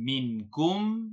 منكم